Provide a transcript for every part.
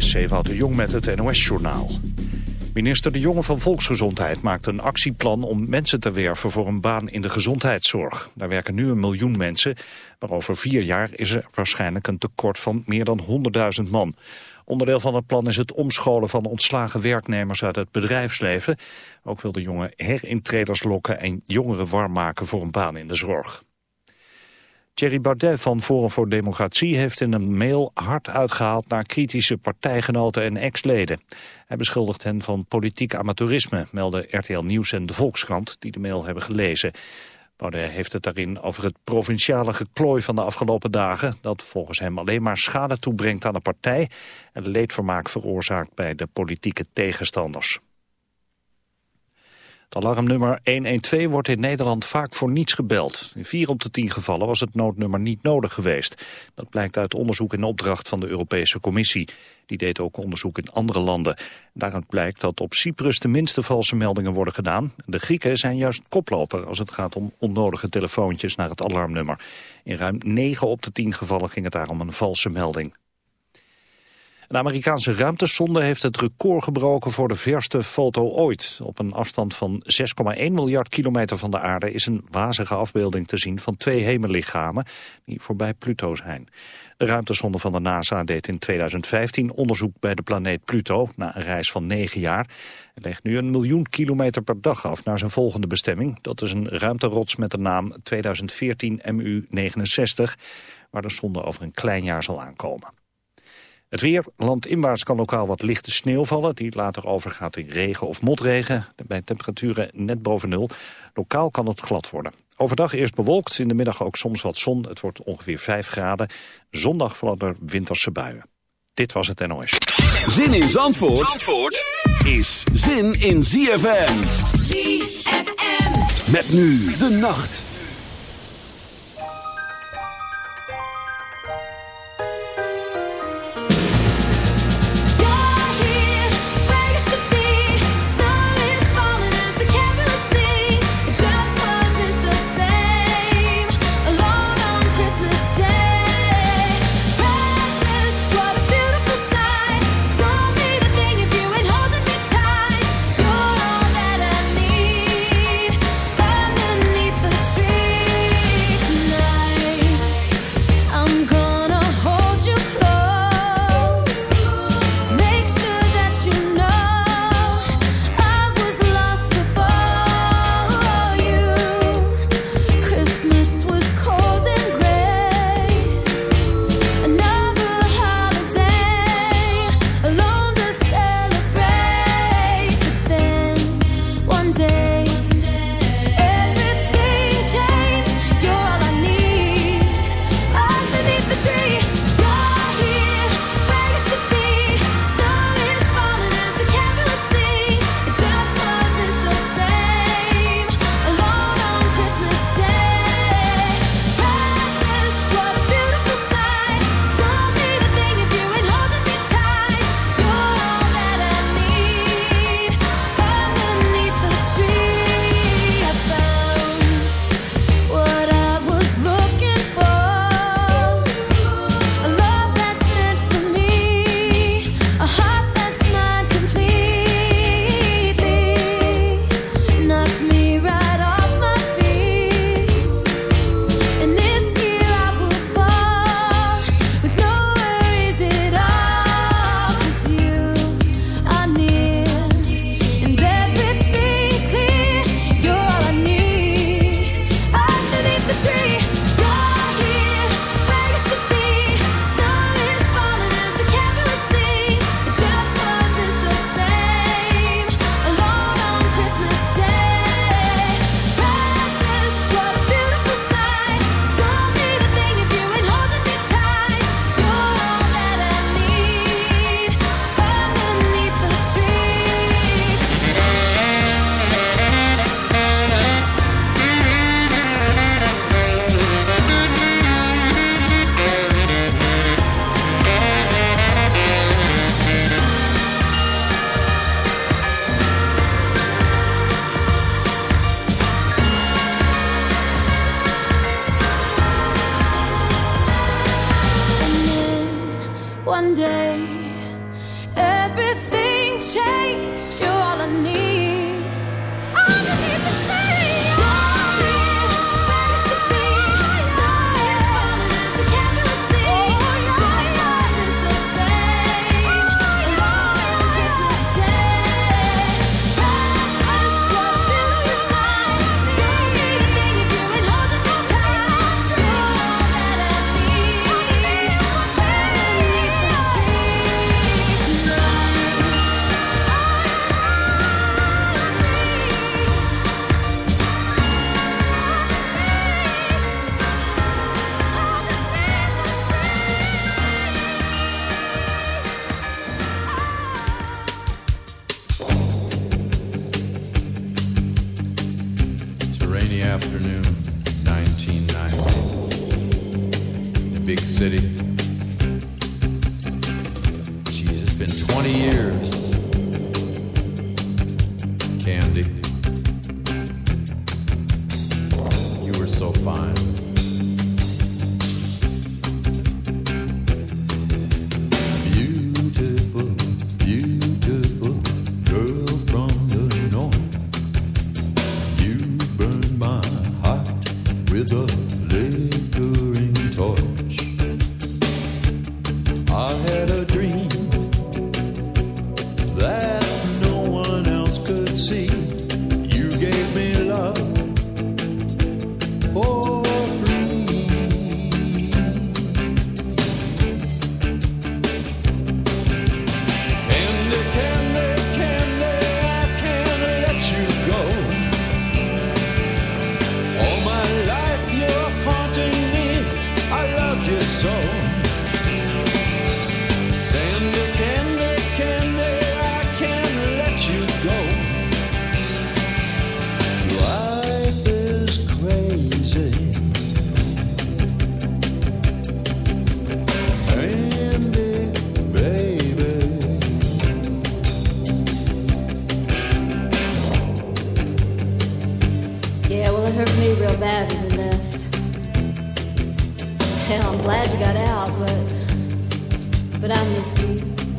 is Zeewout de Jong met het NOS-journaal. Minister De Jonge van Volksgezondheid maakt een actieplan om mensen te werven voor een baan in de gezondheidszorg. Daar werken nu een miljoen mensen, maar over vier jaar is er waarschijnlijk een tekort van meer dan 100.000 man. Onderdeel van het plan is het omscholen van ontslagen werknemers uit het bedrijfsleven. Ook wil De Jonge herintreders lokken en jongeren warm maken voor een baan in de zorg. Thierry Baudet van Forum voor Democratie heeft in een mail hard uitgehaald naar kritische partijgenoten en ex-leden. Hij beschuldigt hen van politiek amateurisme, melden RTL Nieuws en de Volkskrant die de mail hebben gelezen. Baudet heeft het daarin over het provinciale geklooi van de afgelopen dagen... dat volgens hem alleen maar schade toebrengt aan de partij... en leedvermaak veroorzaakt bij de politieke tegenstanders. Het alarmnummer 112 wordt in Nederland vaak voor niets gebeld. In vier op de tien gevallen was het noodnummer niet nodig geweest. Dat blijkt uit onderzoek in opdracht van de Europese Commissie. Die deed ook onderzoek in andere landen. Daaruit blijkt dat op Cyprus de minste valse meldingen worden gedaan. De Grieken zijn juist koploper als het gaat om onnodige telefoontjes naar het alarmnummer. In ruim 9 op de 10 gevallen ging het daar om een valse melding. Een Amerikaanse ruimtesonde heeft het record gebroken voor de verste foto ooit. Op een afstand van 6,1 miljard kilometer van de aarde is een wazige afbeelding te zien van twee hemellichamen die voorbij Pluto zijn. De ruimtesonde van de NASA deed in 2015 onderzoek bij de planeet Pluto na een reis van 9 jaar. Hij legt nu een miljoen kilometer per dag af naar zijn volgende bestemming. Dat is een ruimterots met de naam 2014 MU69, waar de sonde over een klein jaar zal aankomen. Het weer, landinwaarts kan lokaal wat lichte sneeuw vallen... die later overgaat in regen of motregen, bij temperaturen net boven nul. Lokaal kan het glad worden. Overdag eerst bewolkt, in de middag ook soms wat zon. Het wordt ongeveer 5 graden. Zondag vallen er winterse buien. Dit was het NOS. Zin in Zandvoort, Zandvoort is zin in ZFM. ZFM. Met nu de nacht.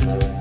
Find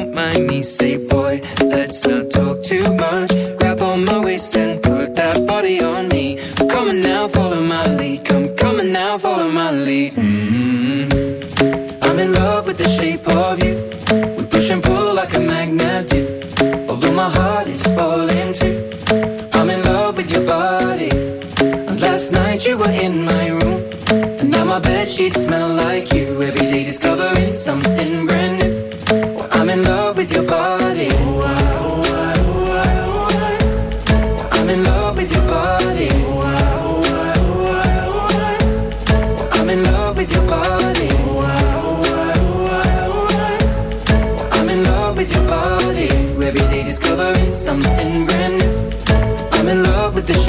sheets smell like you. Every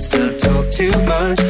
let's talk too much.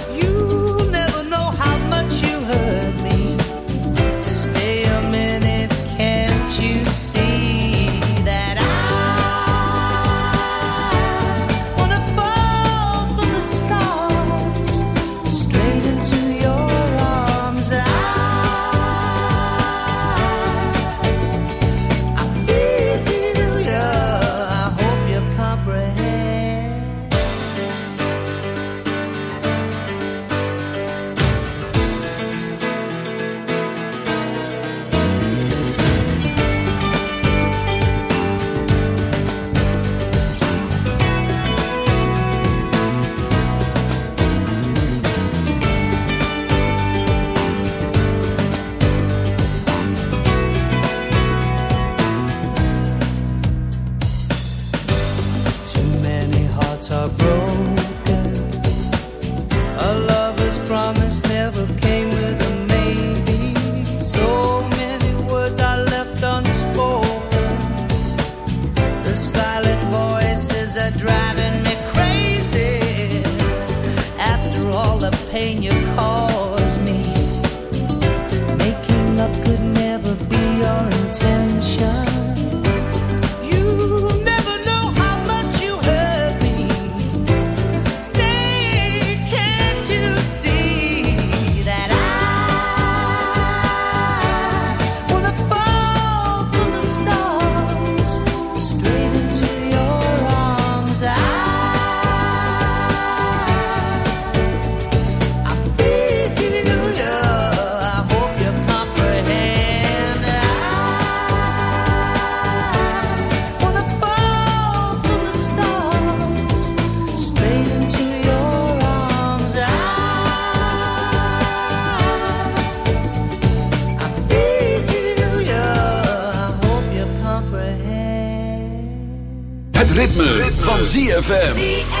ZFM.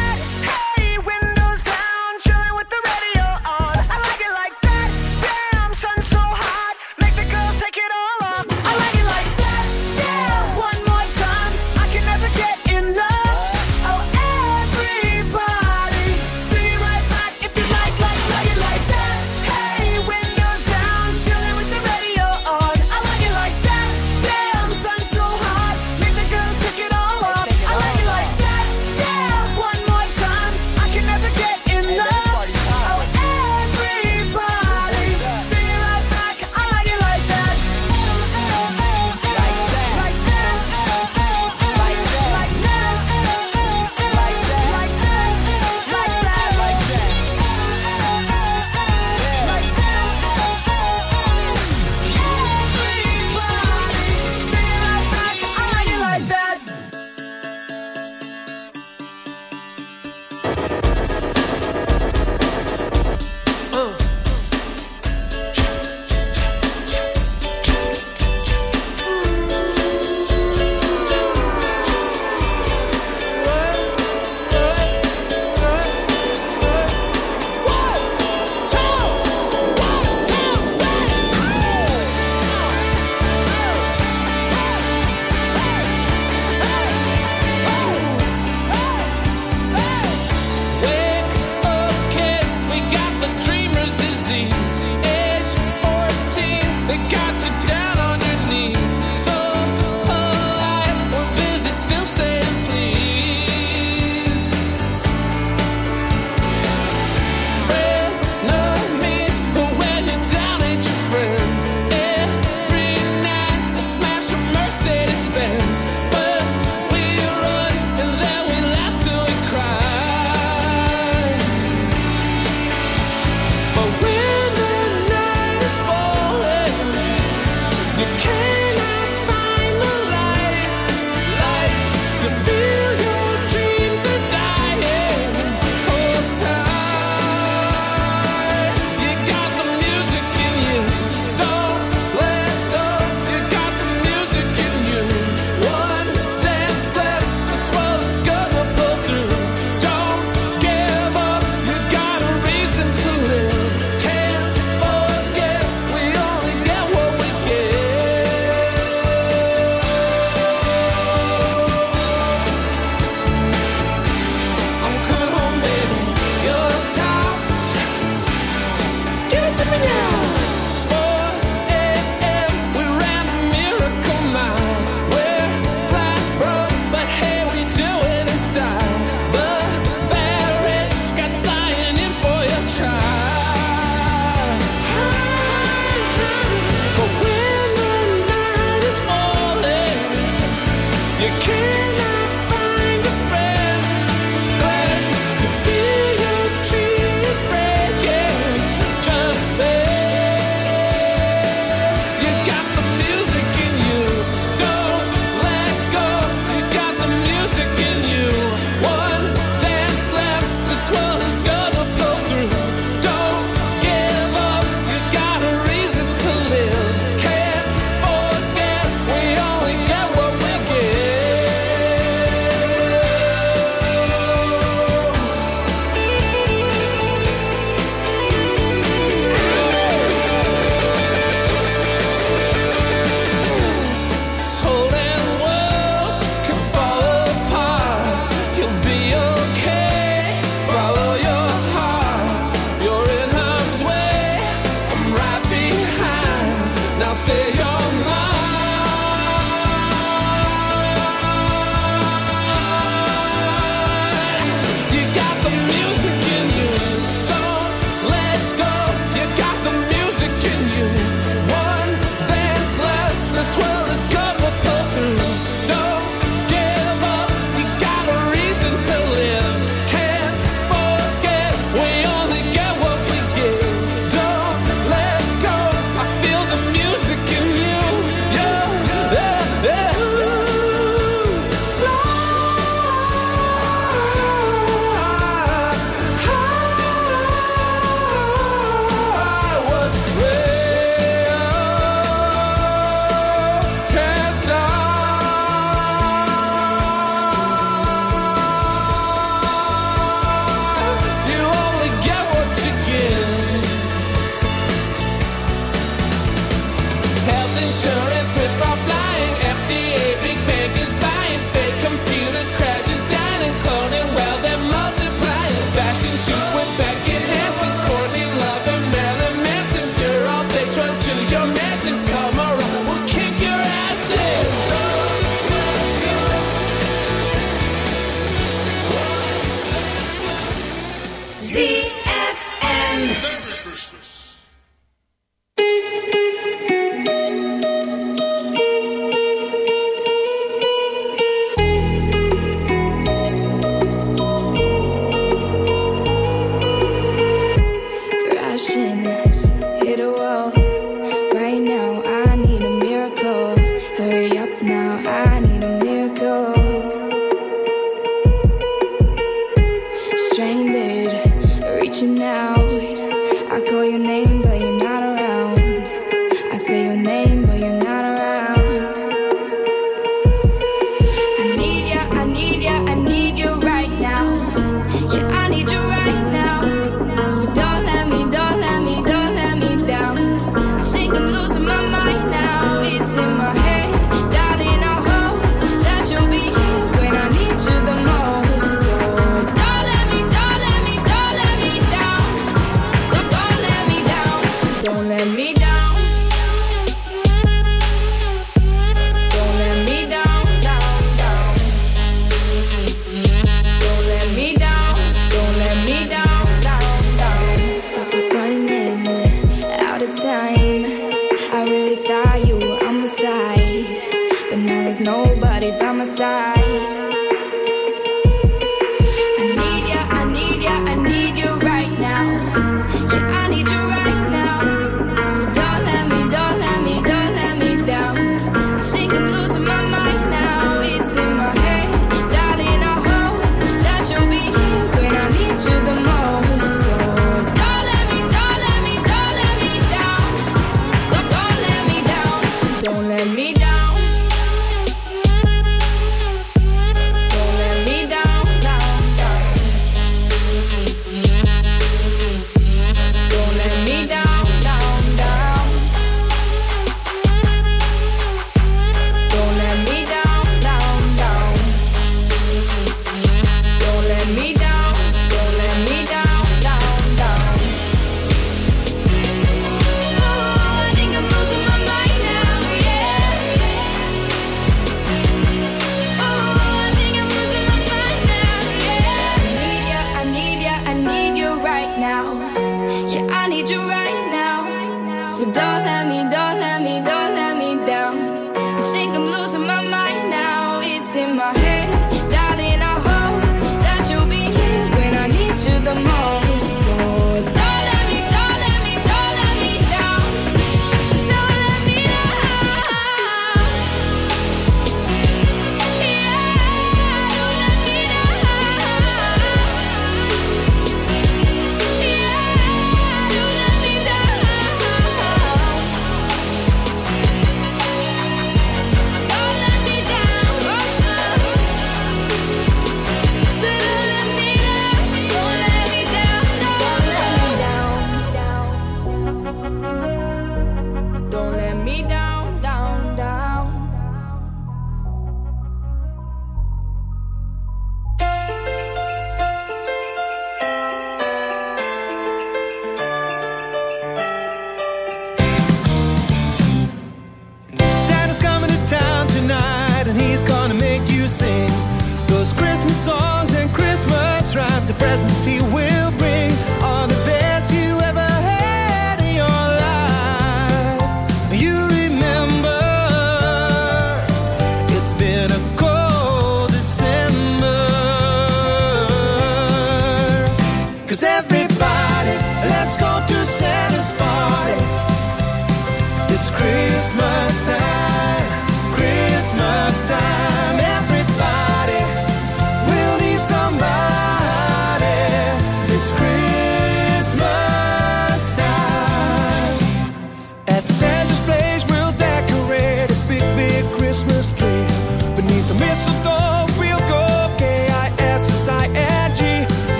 Since he will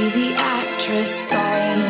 be the actress starring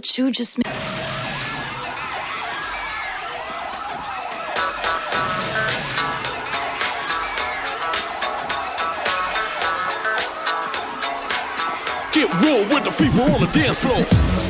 What you just made. Get real with the fever on the dance floor.